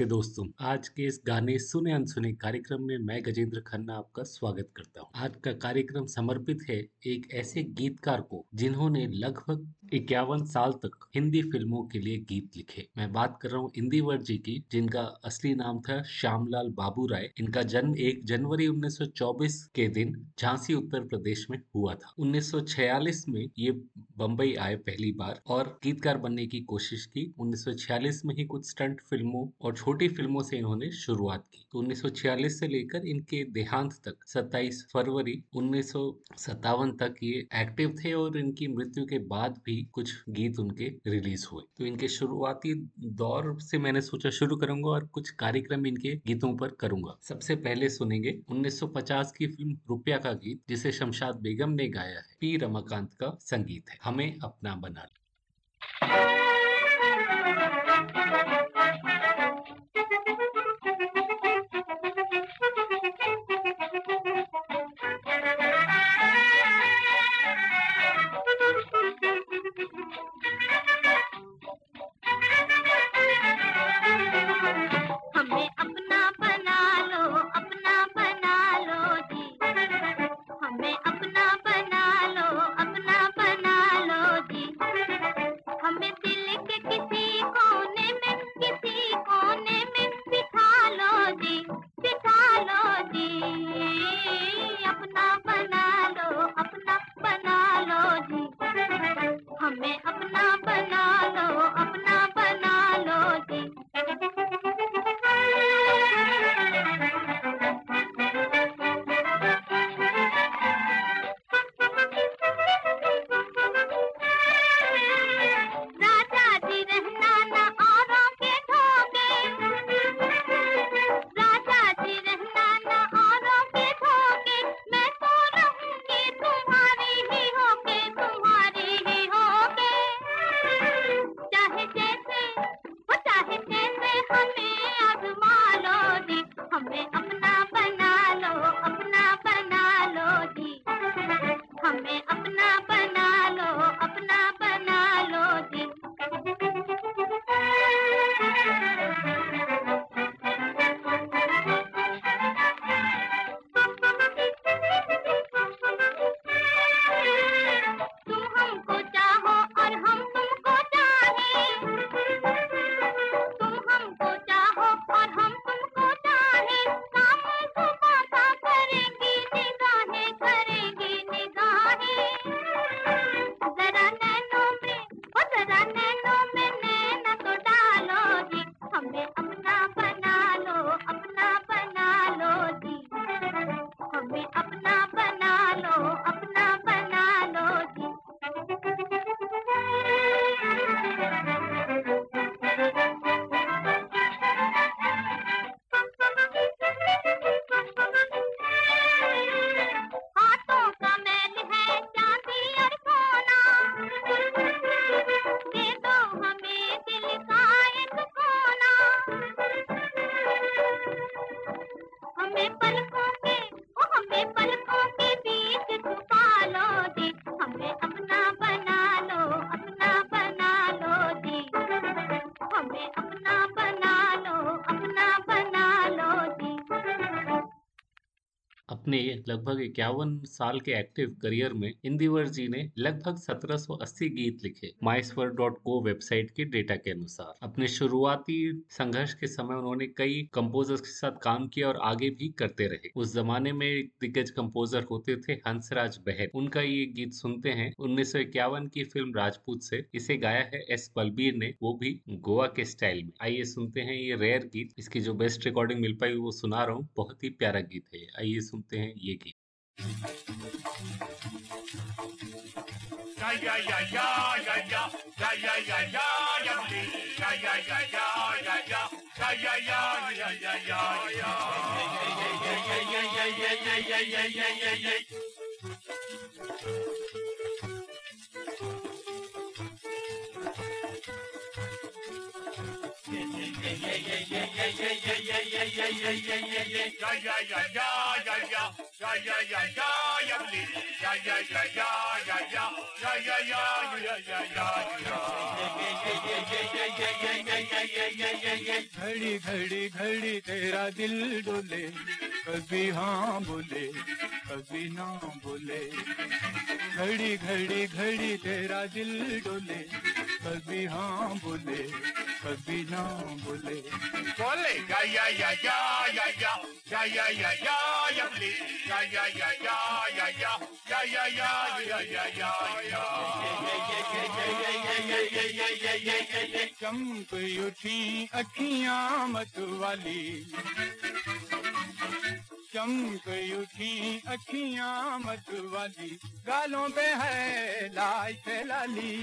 नमस्ते दोस्तों आज के इस गाने सुने अनसुने कार्यक्रम में मैं गजेंद्र खन्ना आपका स्वागत करता हूँ। आज का कार्यक्रम समर्पित है एक ऐसे गीतकार को जिन्होंने लगभग इक्यावन साल तक हिंदी फ़िल्मों के लिए गीत लिखे। मैं बात कर रहा हूँ इंदिवर जी की, जिनका असली नाम था श्यामलाल बाबू राय। इनका जन्म एक जनवरी 1924 के दिन झांसी, उत्तर प्रदेश में हुआ था। 1946 में ये बम्बई आए पहली बार और गीतकार बनने की कोशिश की। 1946 में ही कुछ स्टंट फ़िल्मों और छोटी फ़िल्मों से इन्होंने शुरुआत की। तो 1946 से लेकर इनके देहांत तक 27 फरवरी उन्नीस सौ सत्तावन तक ये एक्टिव थे और इनकी मृत्यु के बाद भी कुछ गीत उनके रिलीज़ हुए। तो इनके शुरुआती दौर से मैंने सोचा शुरू करूँगा और कुछ कार्यक्रम इनके गीतों पर करूँगा। सबसे पहले सुनेंगे 1950 की फ़िल्म रुपया का गीत, जिसे शमशाद बेगम ने गाया है। पी रमाकांत का संगीत है। हमें अपना बना लगभग इक्यावन साल के एक्टिव करियर में इंदिवर जी ने लगभग 1780 गीत लिखे। माइसवर डॉट को वेबसाइट के डेटा के अनुसार। अपने शुरुआती संघर्ष के समय उन्होंने कई कंपोजर्स के साथ काम किया और आगे भी करते रहे। उस जमाने में दिग्गज कंपोजर होते थे हंसराज बहर उनका ये गीत सुनते हैं उन्नीस सौ इक्यावन की फ़िल्म राजपूत से। इसे गाया है एस बलबीर ने, वो भी गोवा के स्टाइल में। आइए सुनते हैं ये रेयर गीत। इसकी जो बेस्ट रिकॉर्डिंग मिल पाई वो सुना रहा हूँ। बहुत ही प्यारा गीत है आइए सुनते हैं। ये गीत घड़ी घड़ी घड़ी तेरा दिल डोले, कभी हाँ बोले, कभी ना बोले। घड़ी घड़ी घड़ी तेरा दिल डोले कभी हाँ बोले कभी ना बोले बोले या या या या या या या या या या या please या या या या या या या या या या या या चमक उठी अखियाँ मत वाली चमक उठी अखियाँ मत वाली गालों पे है से लाली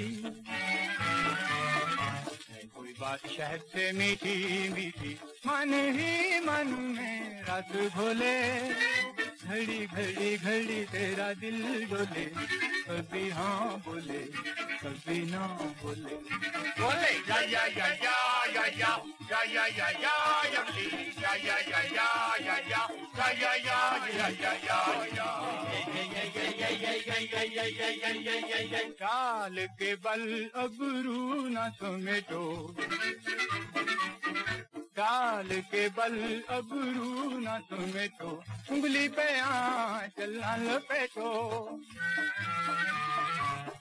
कोई बात शहद से मीठी मीठी, मन ही मन में रात भोले। घड़ी घड़ी घड़ी तेरा दिल डोले, कभी हाँ बोले, कभी ना बोले। बोले, या या या या या या। चाल के बल अबरू न समेटो चाल के बल अबरू न समेटो उंगली पे आ चलना लपेटो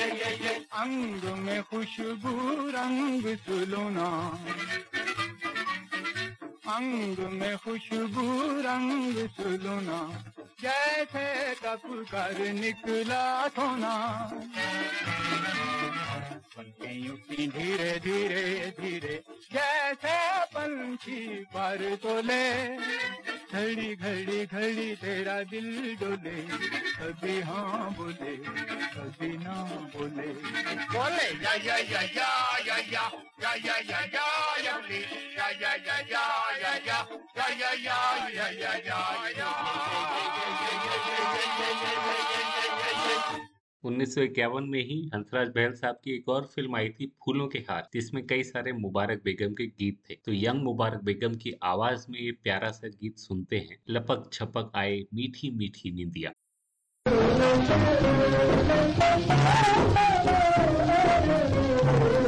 अंग में खुशबू रंग सुलोना। अंग में खुशबू रंग सुलोना जैसे तप कर निकला सोना धीरे धीरे धीरे जैसे पंछी पर तोले घड़ी घड़ी घड़ी तेरा दिल डोले कभी हाँ बोले कभी ना बोले बोले या या या या या या या या या या या या या या उन्नीस में ही हंसराज बहल साहब की एक और फ़िल्म आई थी फूलों के हार जिसमें कई सारे मुबारक बेगम के गीत थे। तो यंग मुबारक बेगम की आवाज़ में ये प्यारा सा गीत सुनते हैं लपक छपक आए मीठी मीठी निंदिया। oh, oh,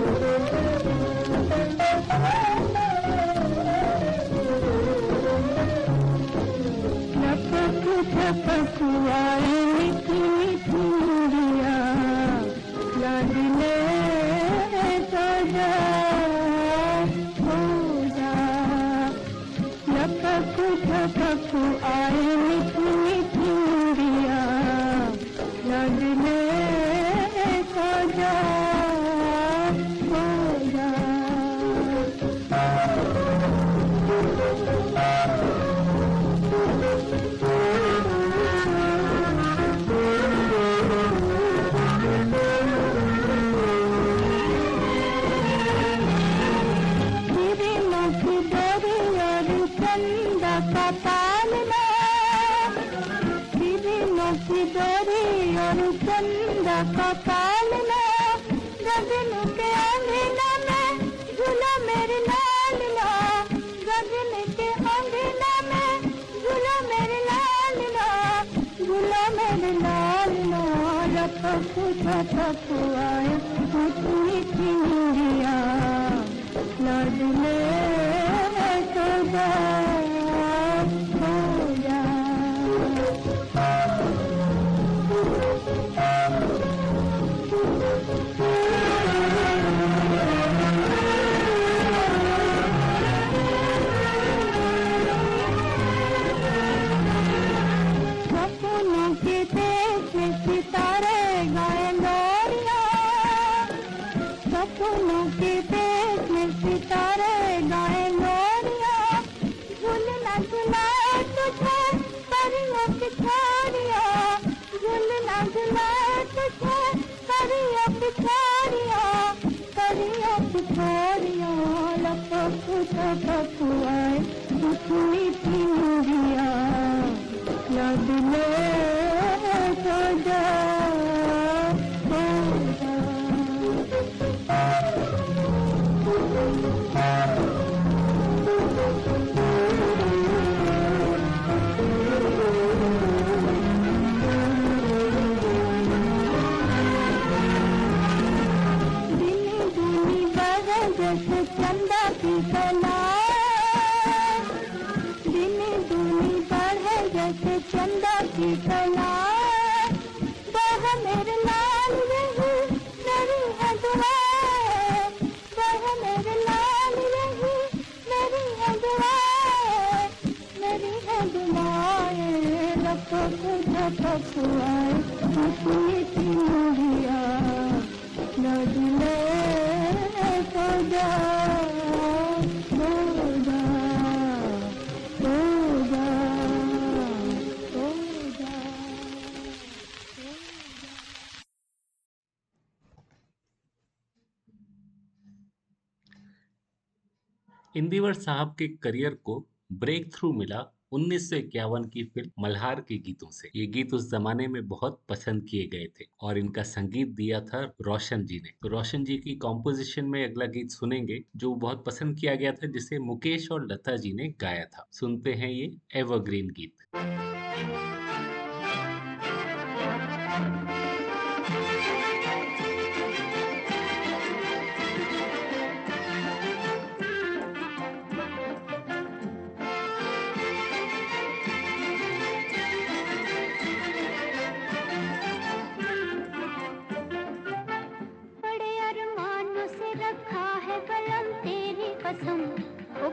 इंदिवर साहब के करियर को ब्रेक थ्रू मिला उन्नीस की फ़िल्म मल्हार के गीतों से। ये गीत उस जमाने में बहुत पसंद किए गए थे और इनका संगीत दिया था रोशन जी ने। तो रोशन जी की कॉम्पोजिशन में अगला गीत सुनेंगे जो बहुत पसंद किया गया था, जिसे मुकेश और लता जी ने गाया था। सुनते हैं ये एवरग्रीन गीत।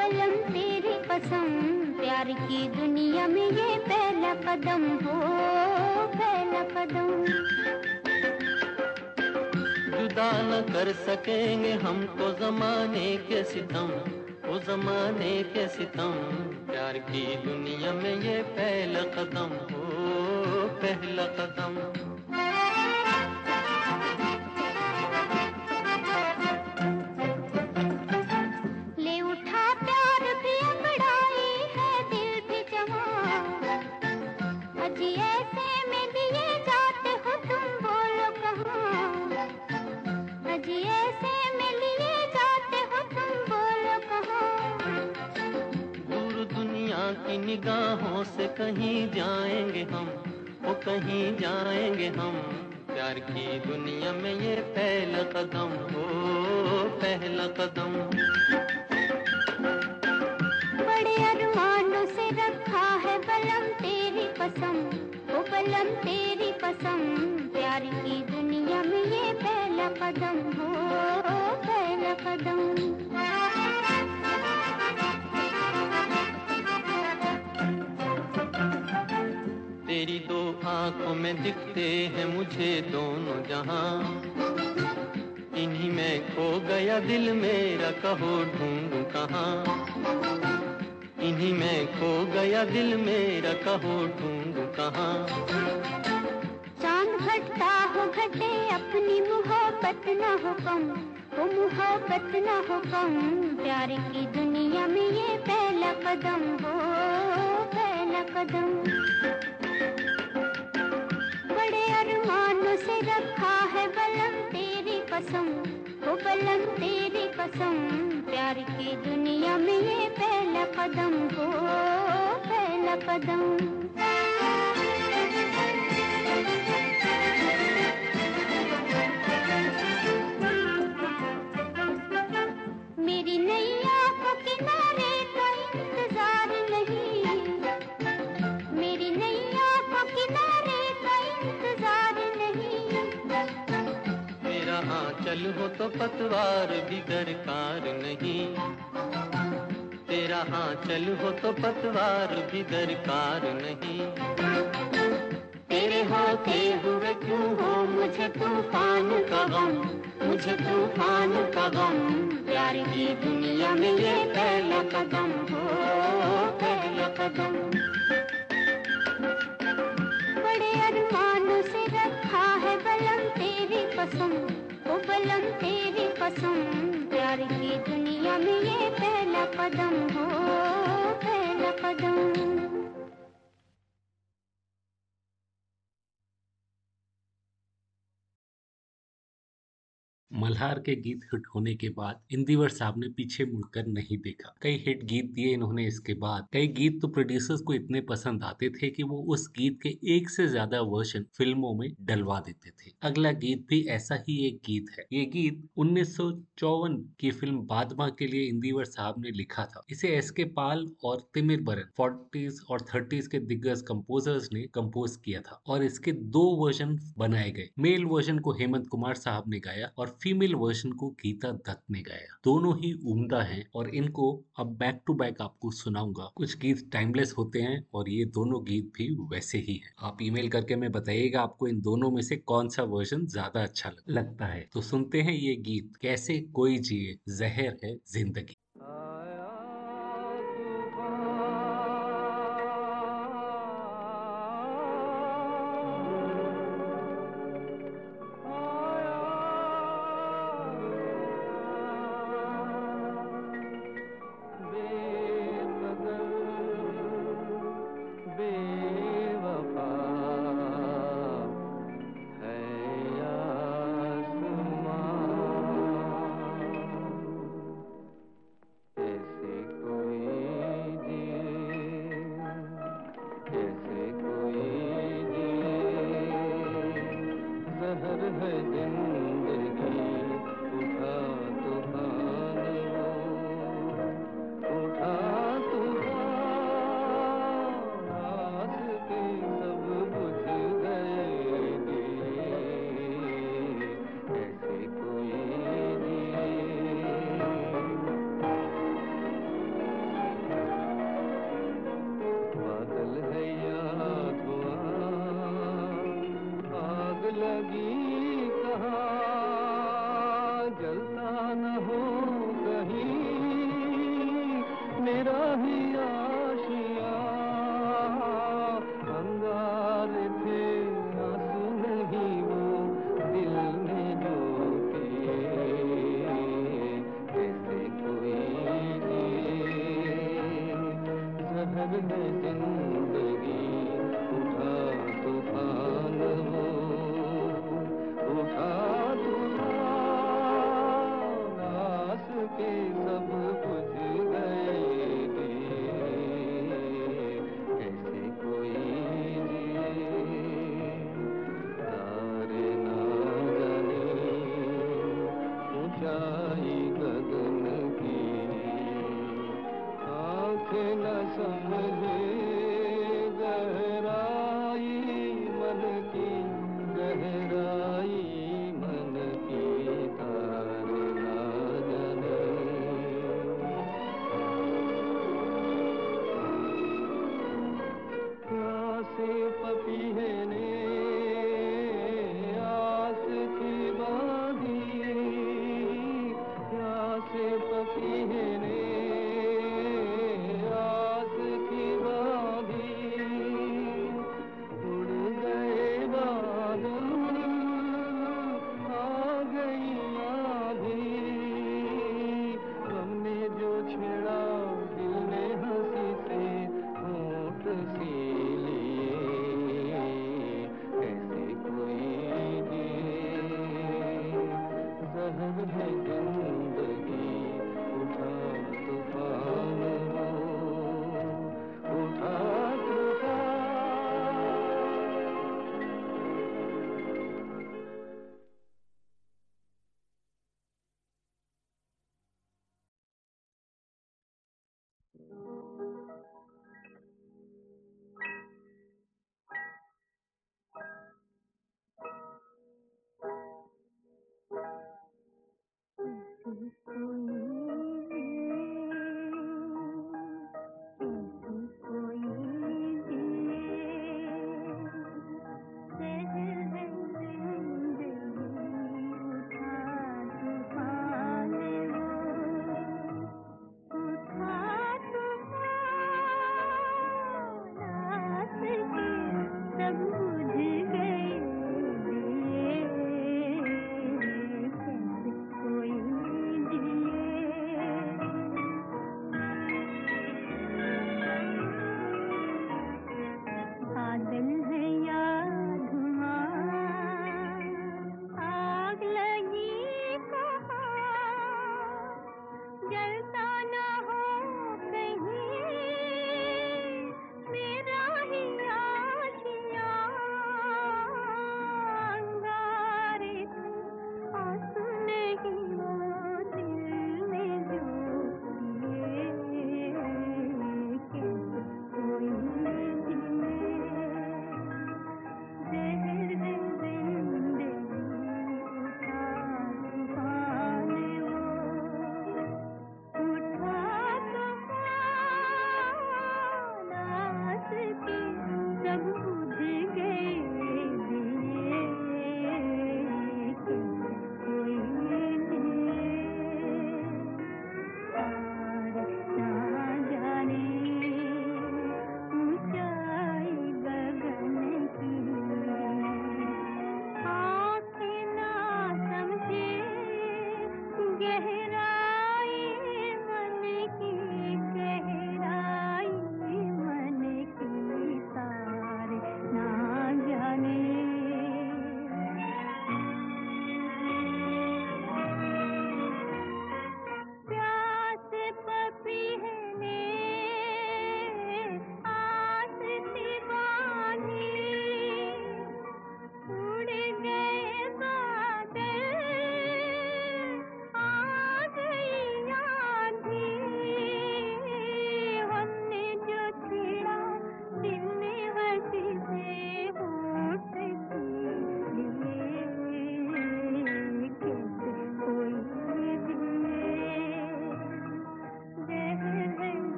बलम तेरी कसम, प्यार की दुनिया में ये पहला कदम हो, पहला कदम। जुदा न कर सकेंगे हमको जमाने के सितम ओ जमाने के सितम। प्यार की दुनिया में ये पहला कदम हो, पहला कदम। अजी में लिए जाते हो, तुम बोलो दुनिया की निगाहों से कहीं जाएँगे हम, वो कहीं जाएँगे हम। प्यार की दुनिया में ये पहला कदम हो पहला कदम। ओ तेरी कसम प्यार की दुनिया में ये पहला कदम हो पहला कदम। तेरी दो आँखों में दिखते हैं मुझे दोनों जहाँ। इन्हीं में खो गया दिल मेरा, कहो ढूंढूं कहाँ। इन्हीं में खो गया दिल मेरा, कहो ढूंढूं कहाँ? चाँद घटता हो घटे, अपनी मोहब्बत न हो कम, वो मोहब्बत न हो कम। प्यार की दुनिया में ये पहला कदम हो पहला कदम। बड़े अरमानों से रखा है बलम तेरी कसम वो बलम तेरी कसम प्यार की दुनिया में ये पहला कदम हो पहला कदम। तो पतवार भी दरकार नहीं। तेरा आंचल हो तो पतवार भी दरकार नहीं। तेरे होते हुए क्यों हो? मुझे तूफ़ान का गम, मुझे तूफ़ान का गम। प्यार की दुनिया में ये पहला कदम हो। ओ बलम तेरी कसम प्यार की दुनिया में ये पहला कदम हो पहला कदम। मल्हार के गीत हिट होने के बाद इंदिवर साहब ने पीछे मुड़कर नहीं देखा। कई हिट गीत दिए इन्होंने इसके बाद। कई गीत तो प्रोड्यूसर्स को इतने पसंद आते थे कि वो उस गीत के एक से ज़्यादा वर्जन फ़िल्मों में डलवा देते थे। अगला गीत भी ऐसा ही एक गीत है। ये गीत उन्नीस सौ चौवन की फ़िल्म बादमा के लिए इंदिवर साहब ने लिखा था। इसे एस के पाल और तिमिर बरन, फोर्टीज और थर्टीज के दिग्गज कंपोजर्स ने कंपोज किया था और इसके दो वर्जन बनाए गए। मेल वर्जन को हेमंत कुमार साहब ने गाया और फीमेल वर्जन को गीता दत्त ने गाया। दोनों ही उम्दा हैं और इनको अब बैक टू बैक आपको सुनाऊँगा। कुछ गीत टाइमलेस होते हैं और ये दोनों गीत भी वैसे ही हैं। आप ईमेल करके मैं बताइएगा आपको इन दोनों में से कौन सा वर्जन ज़्यादा अच्छा लगता है। तो सुनते हैं ये गीत, कैसे कोई जिए, जहर है ज़िंदगी।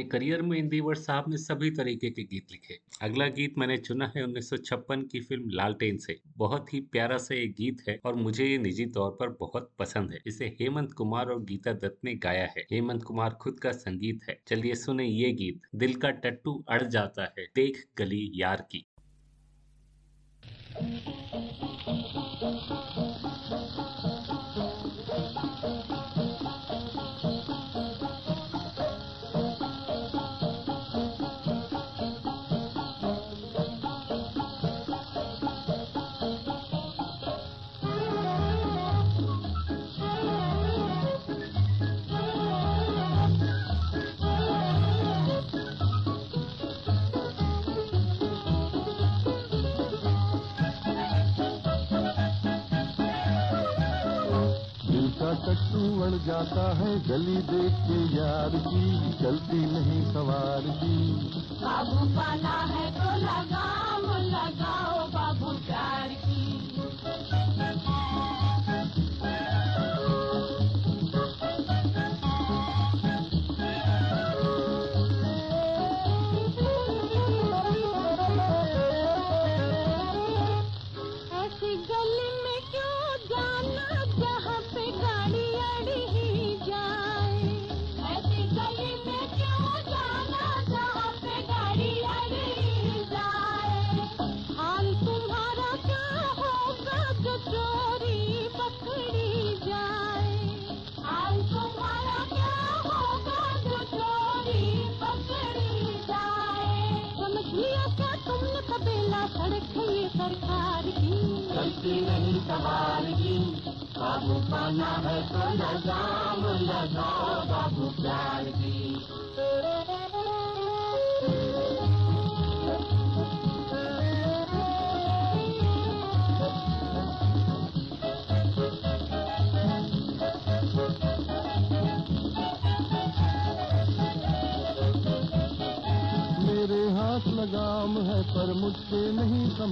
अपने करियर में इंदिवर साहब ने सभी तरीके के गीत लिखे। अगला गीत मैंने चुना है 1956 की फ़िल्म लालटेन से। बहुत ही प्यारा सा ये गीत है और मुझे ये निजी तौर पर बहुत पसंद है। इसे हेमंत कुमार और गीता दत्त ने गाया है। हेमंत कुमार खुद का संगीत है। चलिए सुने ये गीत। दिल का टट्टू अड़ जाता है। देख गली यार की।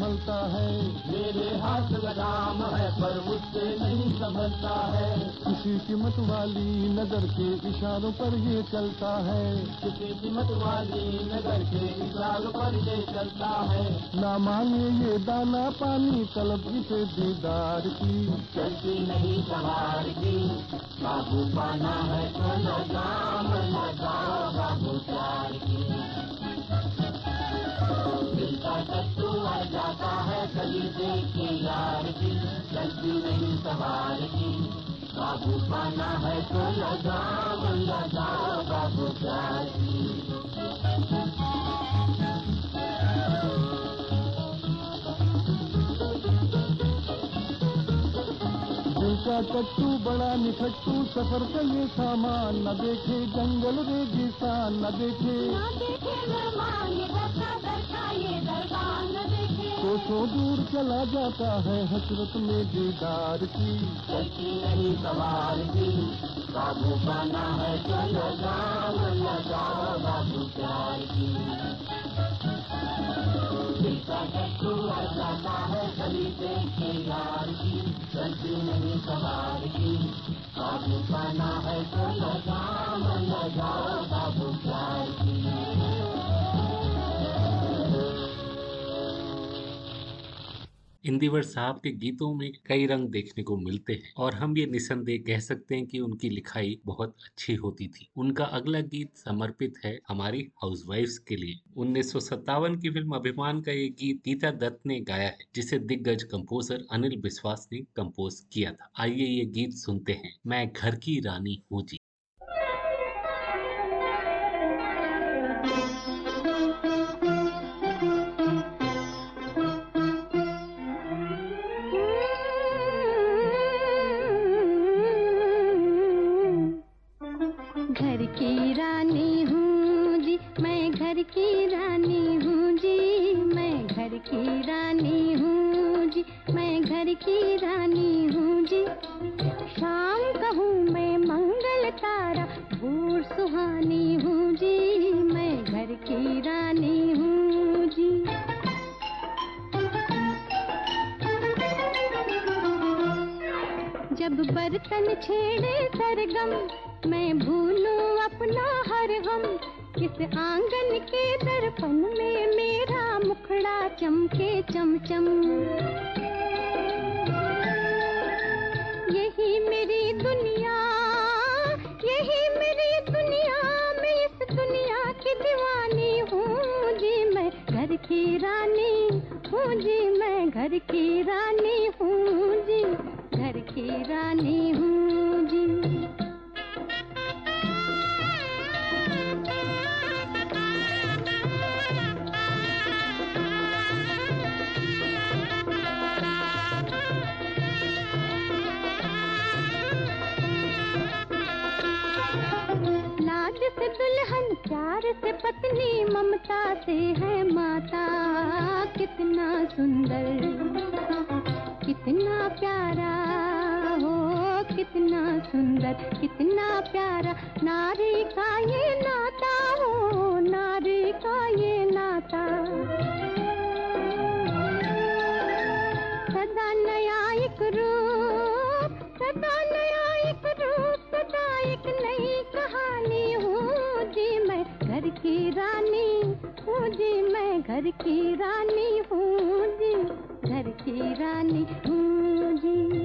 संभलता है। मेरे हाथ लगाम है, पर मुझसे नहीं संभलता है। किसी कीमत वाली नज़र के इशारों पर ये चलता है। किसी कीमत वाली नज़र के इशारों पर ये चलता है। ना मांगे ये दाना पानी, तलब इसे दीदार की। चलती नहीं सवार की, बाबू पाना है तो लगाम बाबू प्यार की। का जाता है गली देख चलती नहीं सवार की। बाबू पाना है तो लगाओ लगाओ बाबू प्यार की। दिल का बड़ा निठट्टू सफ़र का ये सामान न देखे जंगल रेगिस्तान न देखे। न देखे कोसों दूर चला जाता है हसरत में दीदार की। सवार की बाबू पाना है तो लगाओ लगाओ बाबू प्यार की सवार की बाबू पाना है तो लगाओ लगाओ बाबू प्यार की। इंदिवर साहब के गीतों में कई रंग देखने को मिलते हैं और हम ये निसंदेह कह सकते हैं कि उनकी लिखाई बहुत अच्छी होती थी। उनका अगला गीत समर्पित है हमारी हाउसवाइफ्स के लिए। उन्नीस सौ सत्तावन की फ़िल्म अभिमान का ये गीत गीता दत्त ने गाया है, जिसे दिग्गज कंपोजर अनिल विश्वास ने कंपोज किया था। आइए ये गीत सुनते हैं। मैं घर की रानी हूँ जी। की रानी हूँ जी। शाम कहूँ मैं मंगल तारा, भोर सुहानी हूँ जी। मैं घर की रानी हूँ जी। जब बर्तन छेड़े सरगम, मैं भूलूं अपना हर गम। इस आँगन के दर्पण में मेरा मुखड़ा चमके चमचम। यही दुनिया, यही मेरी दुनिया, मैं इस दुनिया की दीवानी हूँ जी, मैं घर की रानी हूँ जी, मैं घर की रानी हूँ जी, घर की रानी हूँ। प्यार से पत्नी ममता से है माता। कितना सुंदर, कितना प्यारा हो कितना सुंदर, कितना प्यारा। नारी का ये घर की रानी हूँ जी घर की रानी हूँ जी।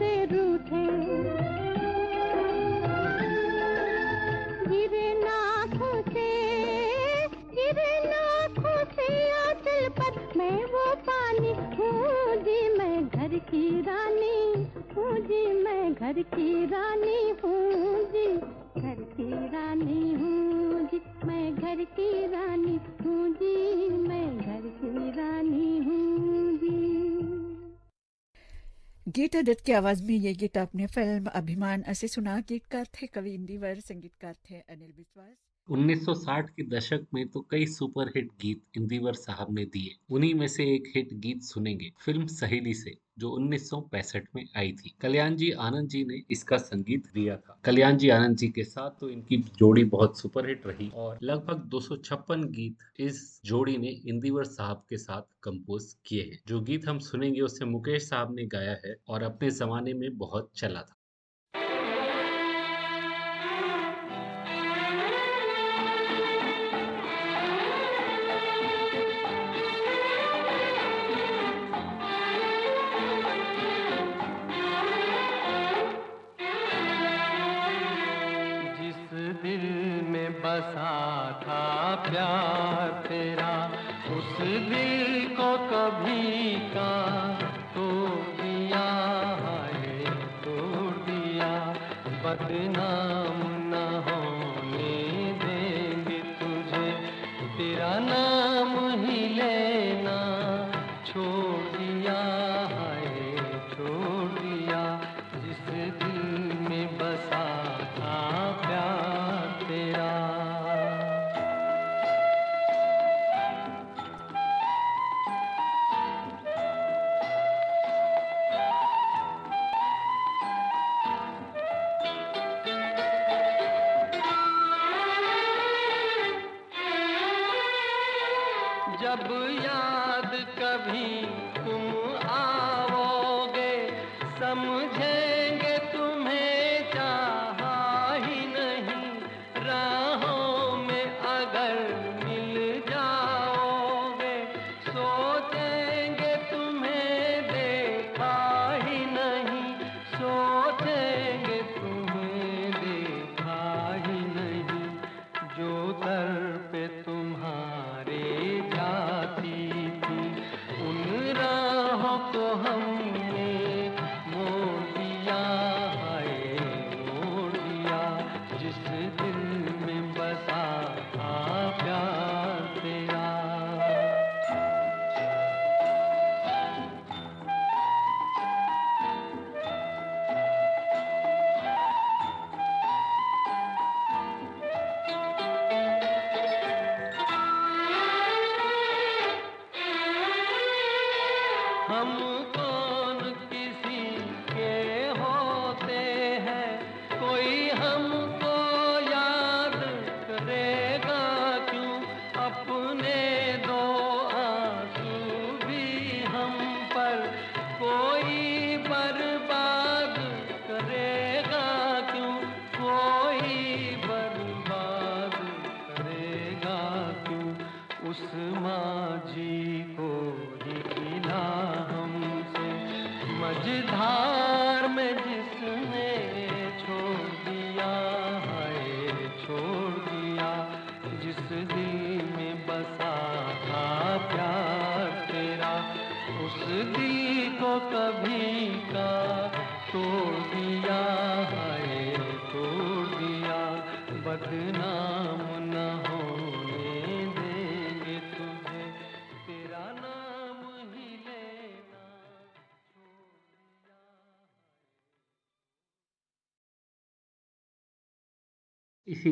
मुझसे रूठे। गिरे नाखों से, गिरे नाखों से आंचल पर मैं वो पानी हूँ जी मैं घर की रानी हूँ जी मैं घर की रानी हूँ जी घर की रानी हूँ जी मैं घर की रानी हूँ जी मैं घर की रानी हूँ जी गीता दत्त की आवाज़ में ये गीत अपने फ़िल्म अभिमान ऐसे सुना, गीतकार थे कवि इंदिवर, संगीतकार थे अनिल विश्वास। 1960 के दशक में तो कई सुपरहिट गीत इंदिवर साहब ने दिए। उन्हीं में से एक हिट गीत सुनेंगे, फ़िल्म सहेली से, जो 1965 में आई थी। कल्याण जी आनंद जी ने इसका संगीत दिया था। कल्याण जी आनंद जी के साथ तो इनकी जोड़ी बहुत सुपरहिट रही और लगभग 256 गीत इस जोड़ी ने इंदिवर साहब के साथ कंपोज किए हैं। जो गीत हम सुनेंगे, उसे मुकेश साहब ने गाया है और अपने जमाने में बहुत चला था।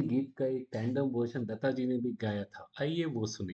गीत का एक टैंडम वर्षन लता जी ने भी गाया था। आइए वो सुने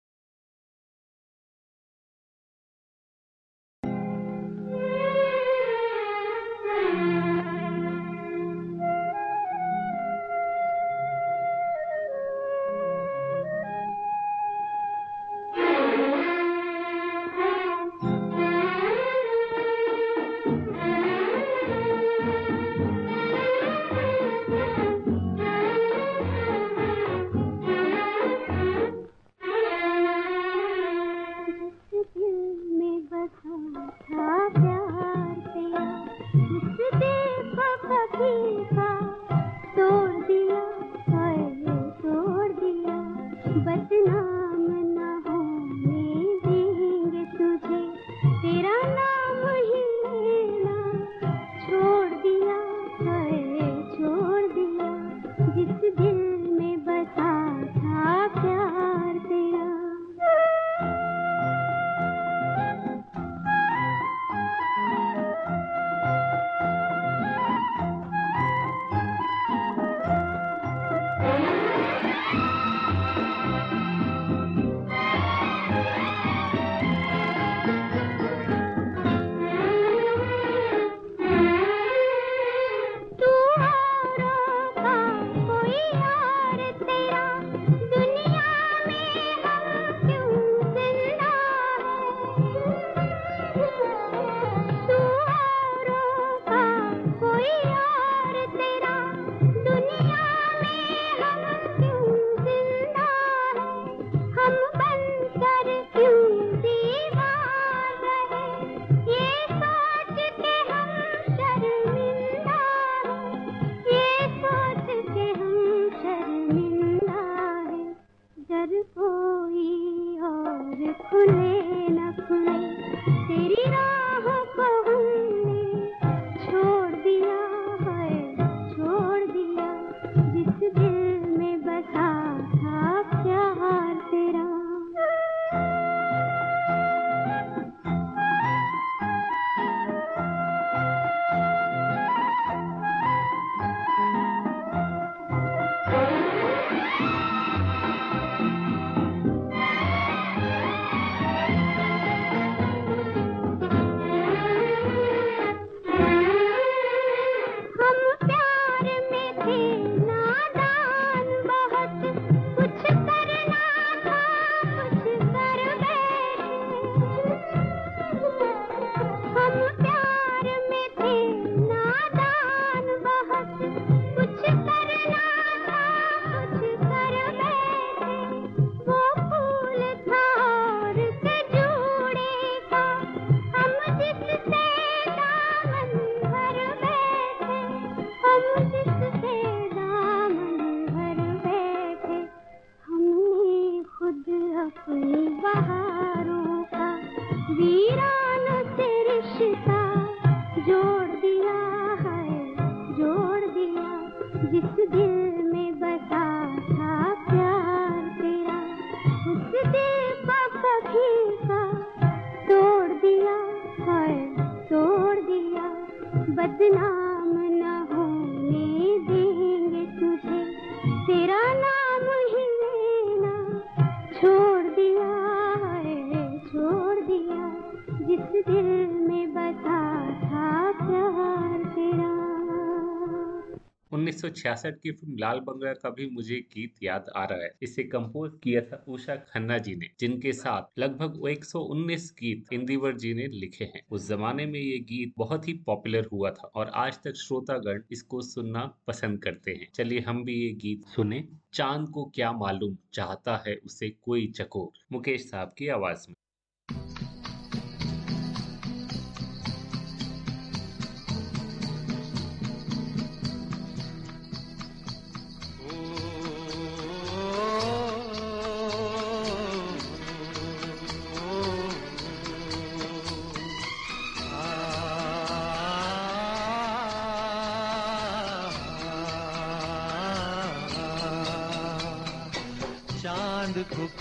की फ़िल्म लाल बंगला का भी मुझे गीत याद आ रहा है। इसे कंपोज किया था उषा खन्ना जी ने, जिनके साथ लगभग 119 गीत इंदिवर जी ने लिखे हैं। उस जमाने में ये गीत बहुत ही पॉपुलर हुआ था और आज तक श्रोतागण इसको सुनना पसंद करते हैं। चलिए हम भी ये गीत सुने। चाँद को क्या मालूम, चाहता है उसे कोई चकोर। मुकेश साहब की आवाज़ में।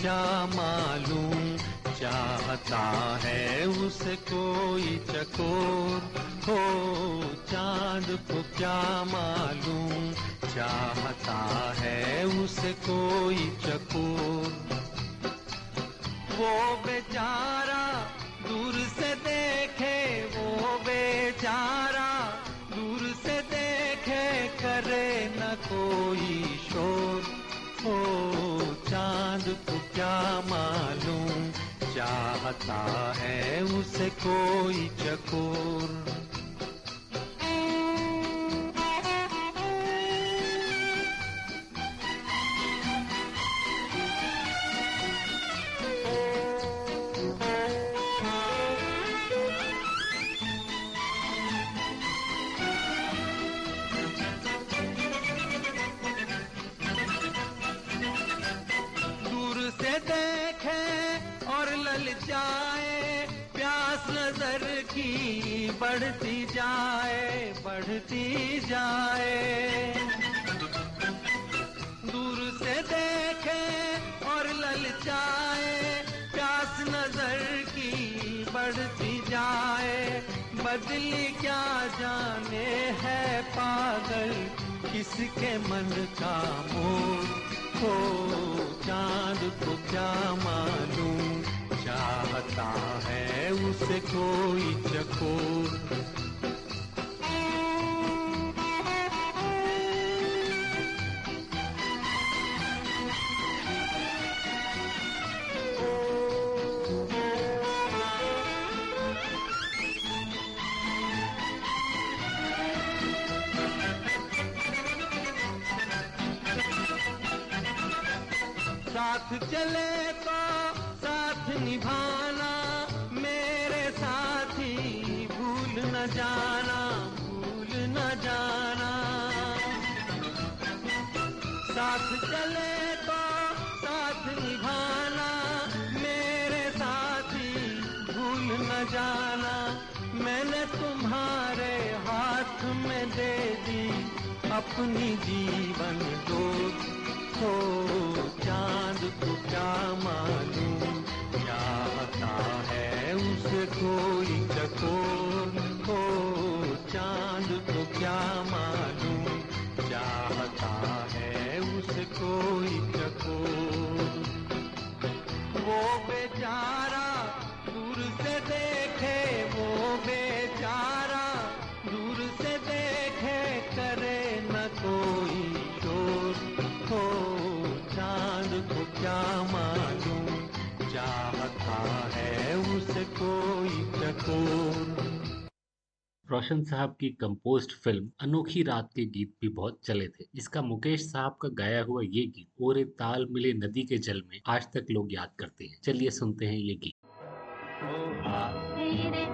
क्या मालूम चाहता है उसे कोई चकोर? हो चाँद को क्या मालूम चाहता है उसे कोई चकोर? वो बेचारा दूर से देखे, वो बेचारा दूर से देखे करे न कोई शोर। हो चाँद को क्या मालूम? चाहता है उसे कोई चकोर। जाए। दूर से देखे और ललचाए, प्यास नज़र की बढ़ती जाए। बदली क्या जाने है पागल, किसके मन का मोर हो चाँद को क्या मालूम चाहता है उसे कोई चकोर। चले को साथ निभाना, मेरे साथी भूल न जाना, भूल न जाना। साथ चले को साथ निभाना, मेरे साथी भूल न जाना। मैंने तुम्हारे हाथ में दे दी अपनी जी उसे रोशन साहब की कंपोस्ट फ़िल्म अनोखी रात के गीत भी बहुत चले थे। इसका मुकेश साहब का गाया हुआ ये गीत ओरे ताल मिले नदी के जल में आज तक लोग याद करते हैं। चलिए सुनते हैं ये गीत। तेरे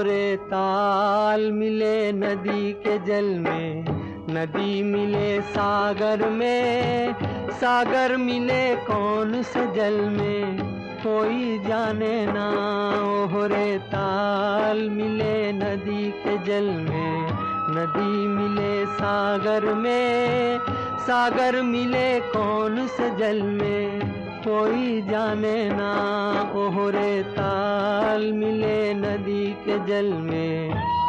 ओहरे ताल मिले नदी के जल में। नदी मिले सागर में। सागर मिले कौन से जल में? कोई जाने ना, ओहरे ताल मिले नदी के जल में। नदी मिले सागर में। सागर मिले कौन से जल में? कोई जाने ना ओहरे ताल मिले नदी के जल में।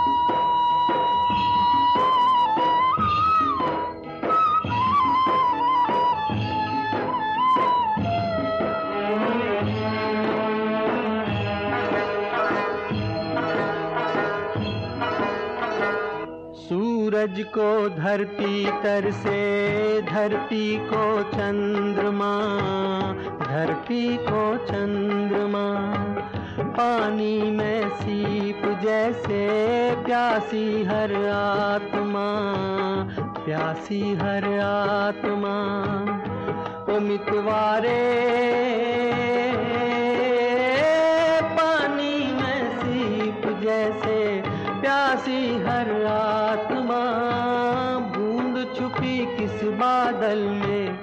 सूरज को धरती तर से, धरती को चंद्रमा, धरती को चंद्रमा। पानी में सीप जैसे प्यासी हर आत्मा, प्यासी हर आत्मा। ओ बादल में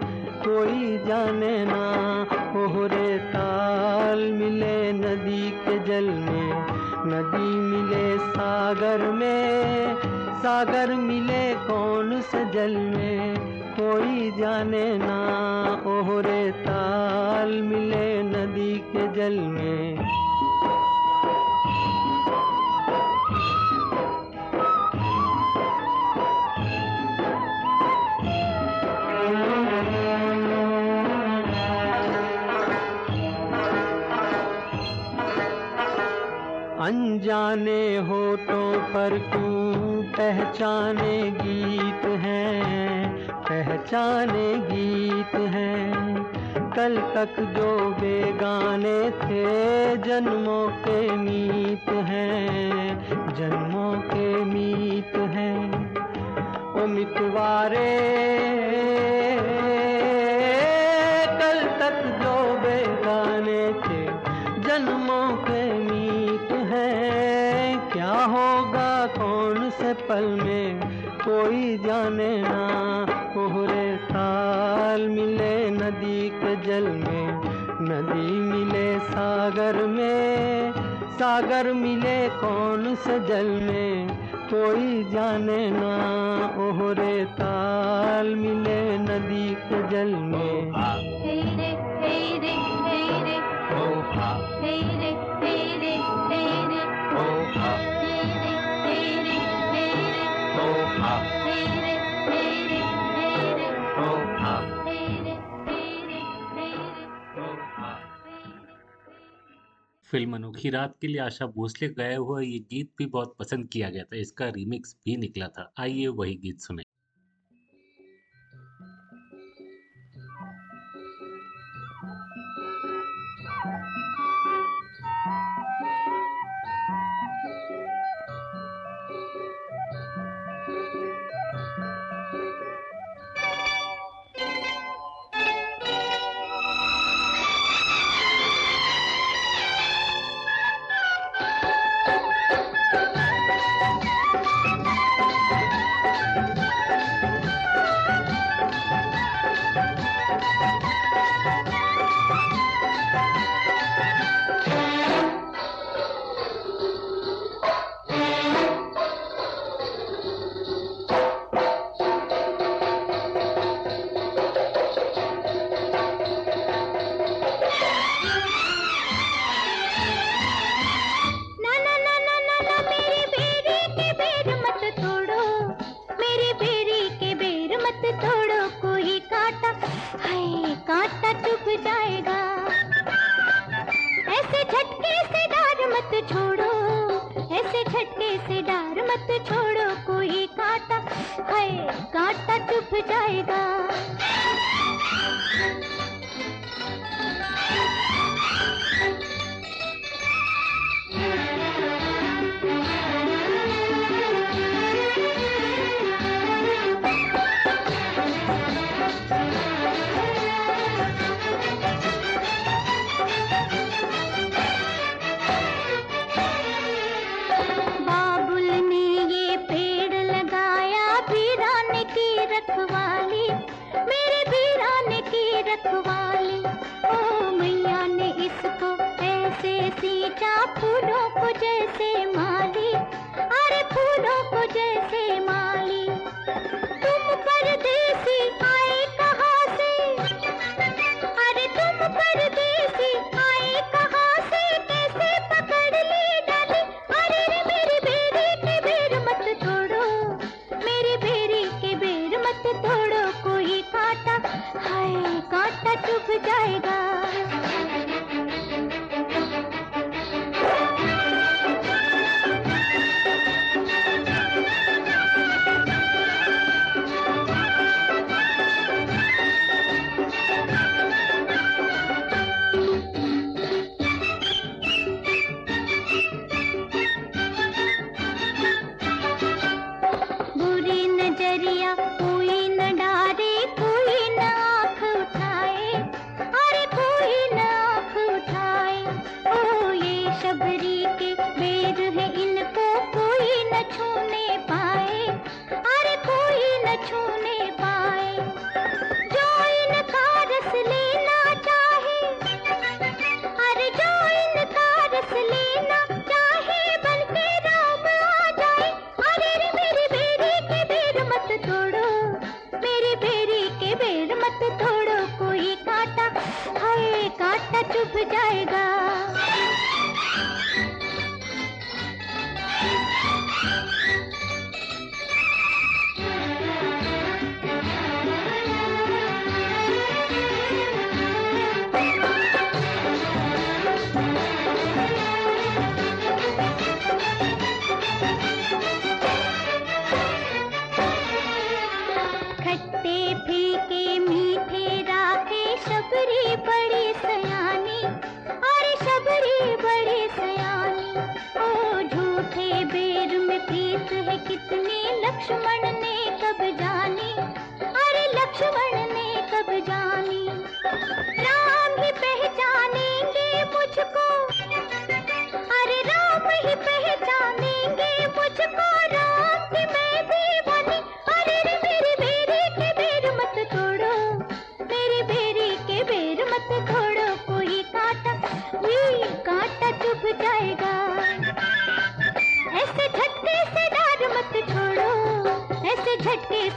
कोई जाने ना। ओहरे ताल मिले नदी के जल में। नदी मिले सागर में। सागर मिले कौन से जल में? कोई जाने ना। ओहरे ताल मिले नदी के जल में। अनजाने होठों पर क्यों पहचाने गीत हैं? पहचाने गीत हैं। कल तक जो बेगाने थे, जन्मों के मीत हैं। जन्मों के मीत हैं। ओ मितवारे पल में कोई जाने ना कोहरे ताल मिले नदी के जल में। नदी मिले सागर में सागर मिले कौन से जल में? कोई जाने ना ओहरे ताल मिले नदी के जल में। हा फ़िल्म अनोखी रात के लिए आशा भोसले गाया हुआ ये गीत भी बहुत पसंद किया गया था। इसका रिमिक्स भी निकला था। आइए वही गीत सुने।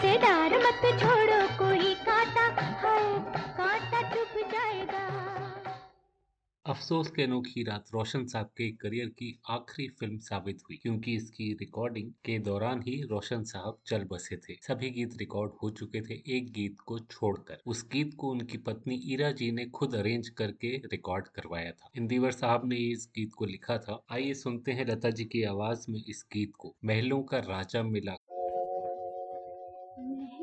मत छोड़ो कोई कांटा। हाय, कांटा जाएगा। अफसोस के अनोखी रात रोशन साहब के करियर की आखिरी फ़िल्म साबित हुई, क्योंकि इसकी रिकॉर्डिंग के दौरान ही रोशन साहब चल बसे थे। सभी गीत रिकॉर्ड हो चुके थे एक गीत को छोड़कर। उस गीत को उनकी पत्नी ईरा जी ने खुद अरेंज करके रिकॉर्ड करवाया था। इंदिवर साहब ने इस गीत को लिखा था, आइए सुनते हैं लता जी की आवाज़ में इस गीत को। महलों का राजा मिला। Yeah.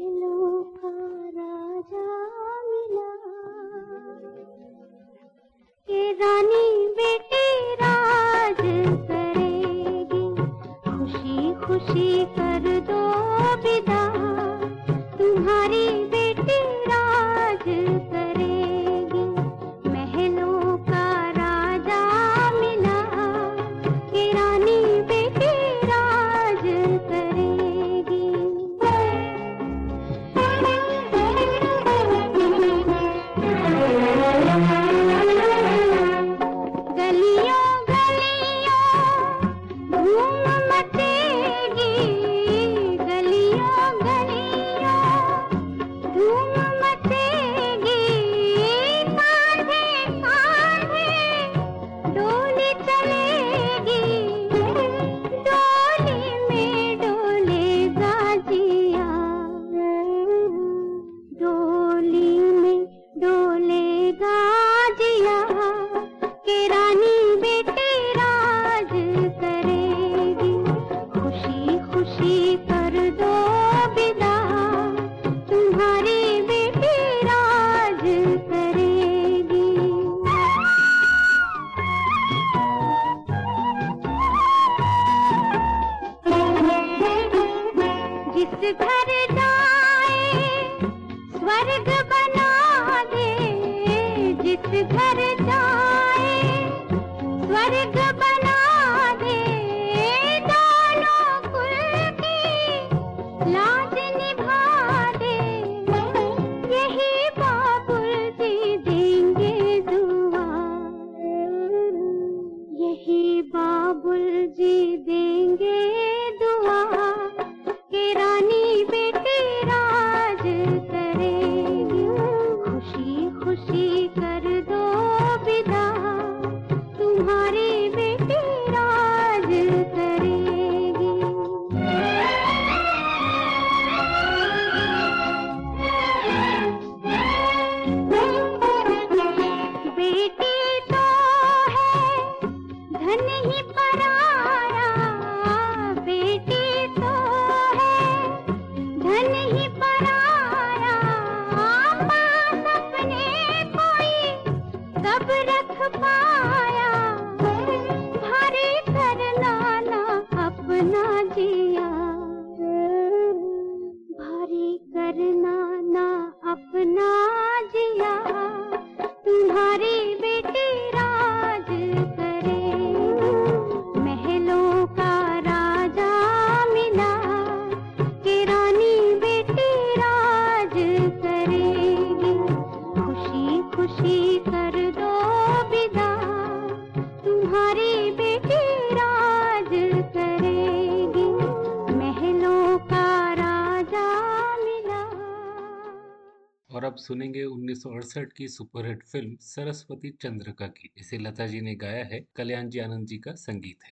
1968 की सुपरहिट फ़िल्म सरस्वती चंद्रका की। इसे लता जी ने गाया है। कल्याण जी आनंद जी का संगीत है।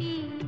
की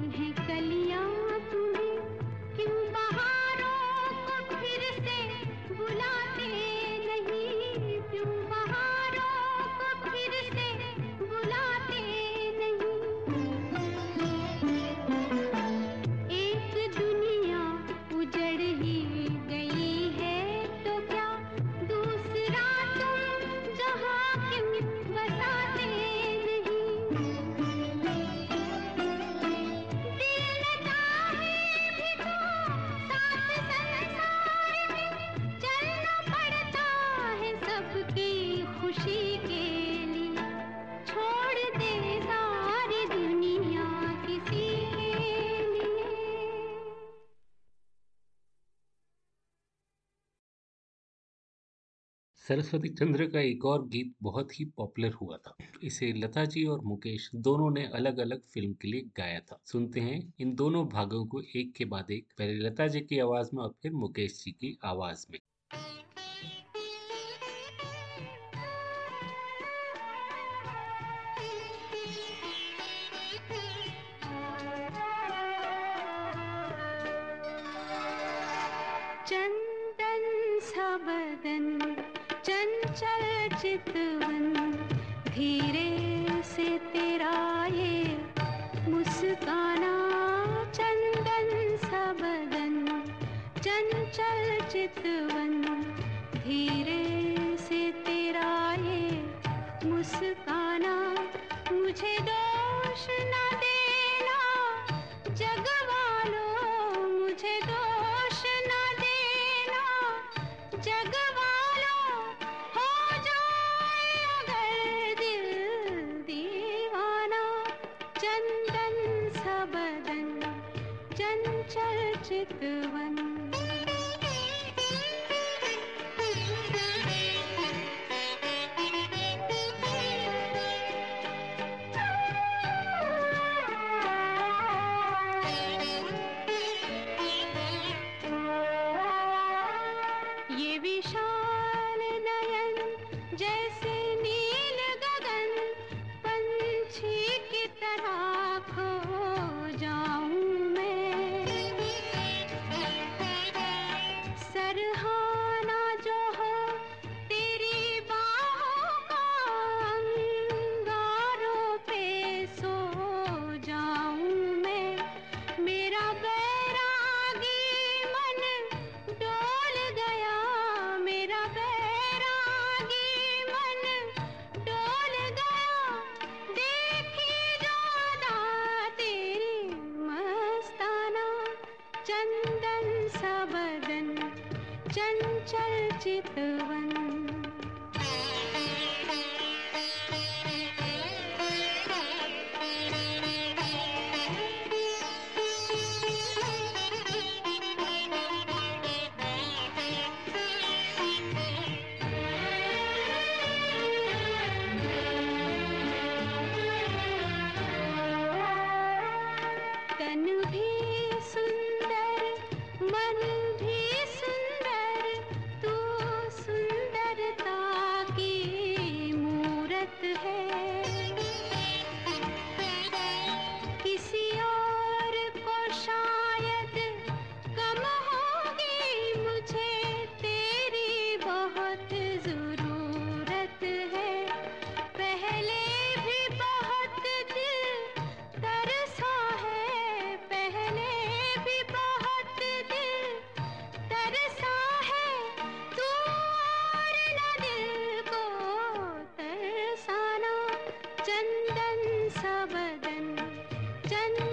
सरस्वती चंद्र का एक और गीत बहुत ही पॉपुलर हुआ था। इसे लता जी और मुकेश दोनों ने अलग अलग फ़िल्म के लिए गाया था। सुनते हैं, इन दोनों भागों को एक के बाद एक, पहले लता जी की आवाज़ में और फिर मुकेश जी की आवाज़ में। चर्चितवन्।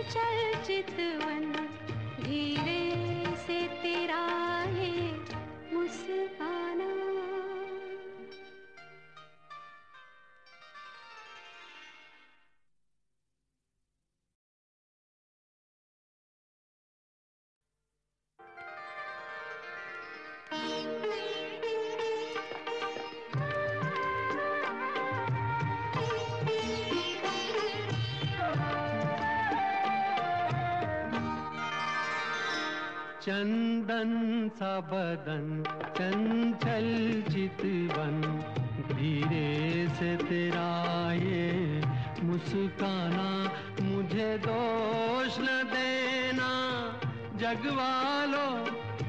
चंचल चितवन धीरे सा बदन, चंचल चितवन धीरे से तेरा ये मुस्काना, मुझे दोष न देना। जग वालों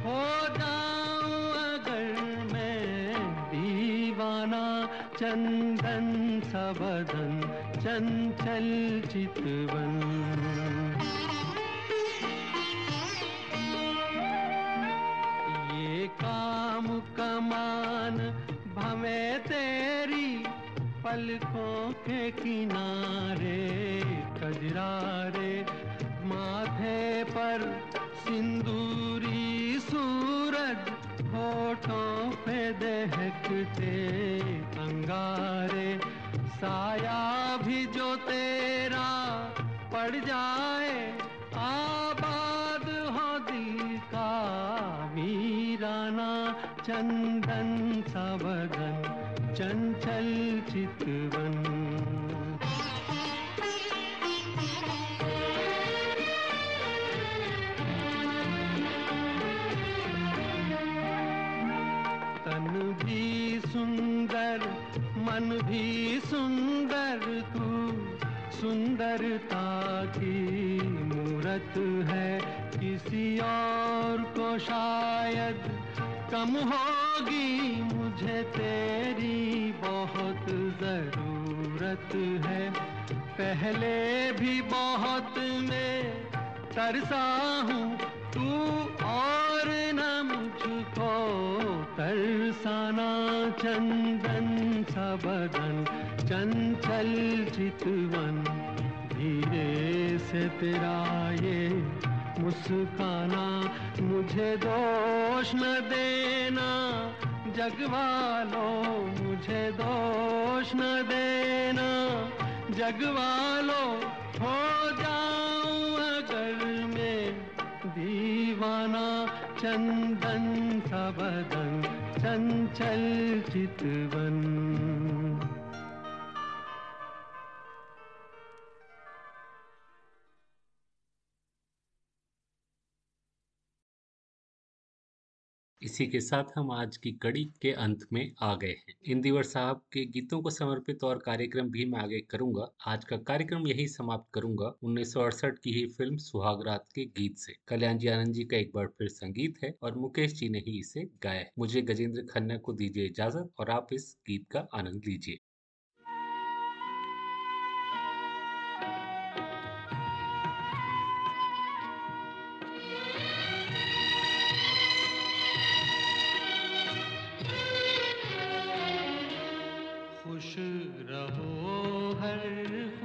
हो जाऊँ अगर मैं दीवाना। चंदन सा बदन, चंचल चितवन पलकों के किनारे, कजरारे, माथे पर सिंदूरी सूरज, होठों पे दहकते अंगारे। साया भी जो तेरा पड़ जाए, आबाद हो दिल का वीराना चंदन सा बदन चंचल चितवन। तन भी सुंदर, मन भी सुंदर, तू सुंदरता की मूरत है। किसी और को शायद कम होगी मुझे तेरी बहुत ज़रूरत है। पहले भी बहुत मैं तरसा हूँ, तू और न मुझको। तरसाना चंदन सा बदन, चंचल चितवन। धीरे से तेरा ये मुस्काना, मुझे दोष न देना। जग वालों मुझे दोष न देना। जगवालो, हो जाऊँ अगर मैं दीवाना। चंदन सबदन बदन, चंचल चितवन। इसी के साथ हम आज की कड़ी के अंत में आ गए हैं। इंदिवर साहब के गीतों को समर्पित और कार्यक्रम भी मैं आगे करूँगा। आज का कार्यक्रम यही समाप्त करूँगा। उन्नीस सौ अड़सठ की ही फ़िल्म सुहागरात के गीत से। कल्याण जी आनंद जी का एक बार फिर संगीत है और मुकेश जी ने ही इसे गाया मुझे गजेंद्र खन्ना को दीजिए इजाज़त और आप इस गीत का आनंद लीजिए।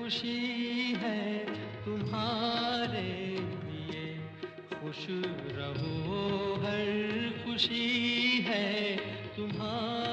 खुशी है तुम्हारे लिए। खुश रहो हर खुशी है तुम्हारे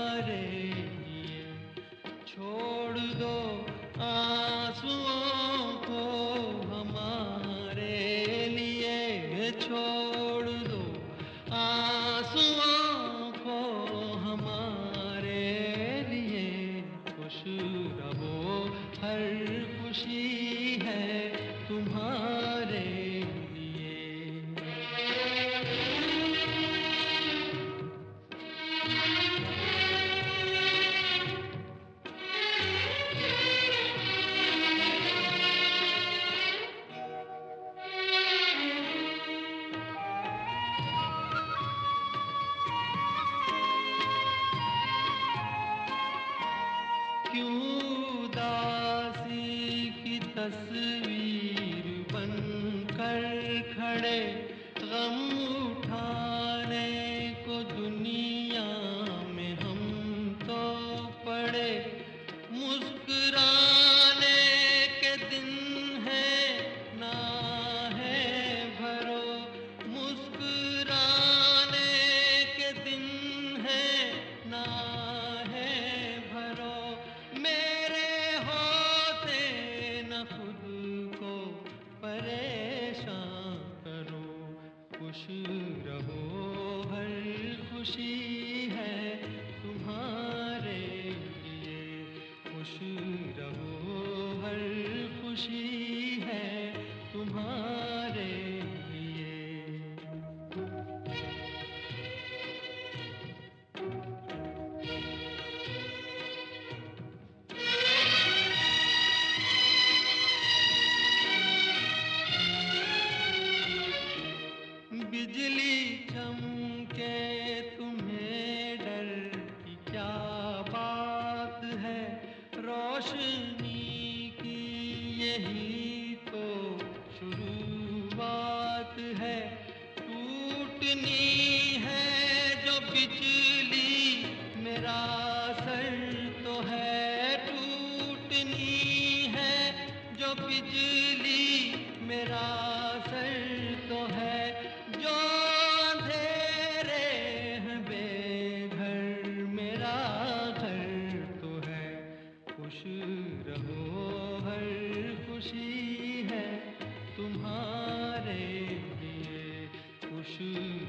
खुश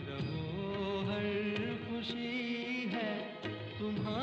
रहो हर खुशी है तुम्हारे।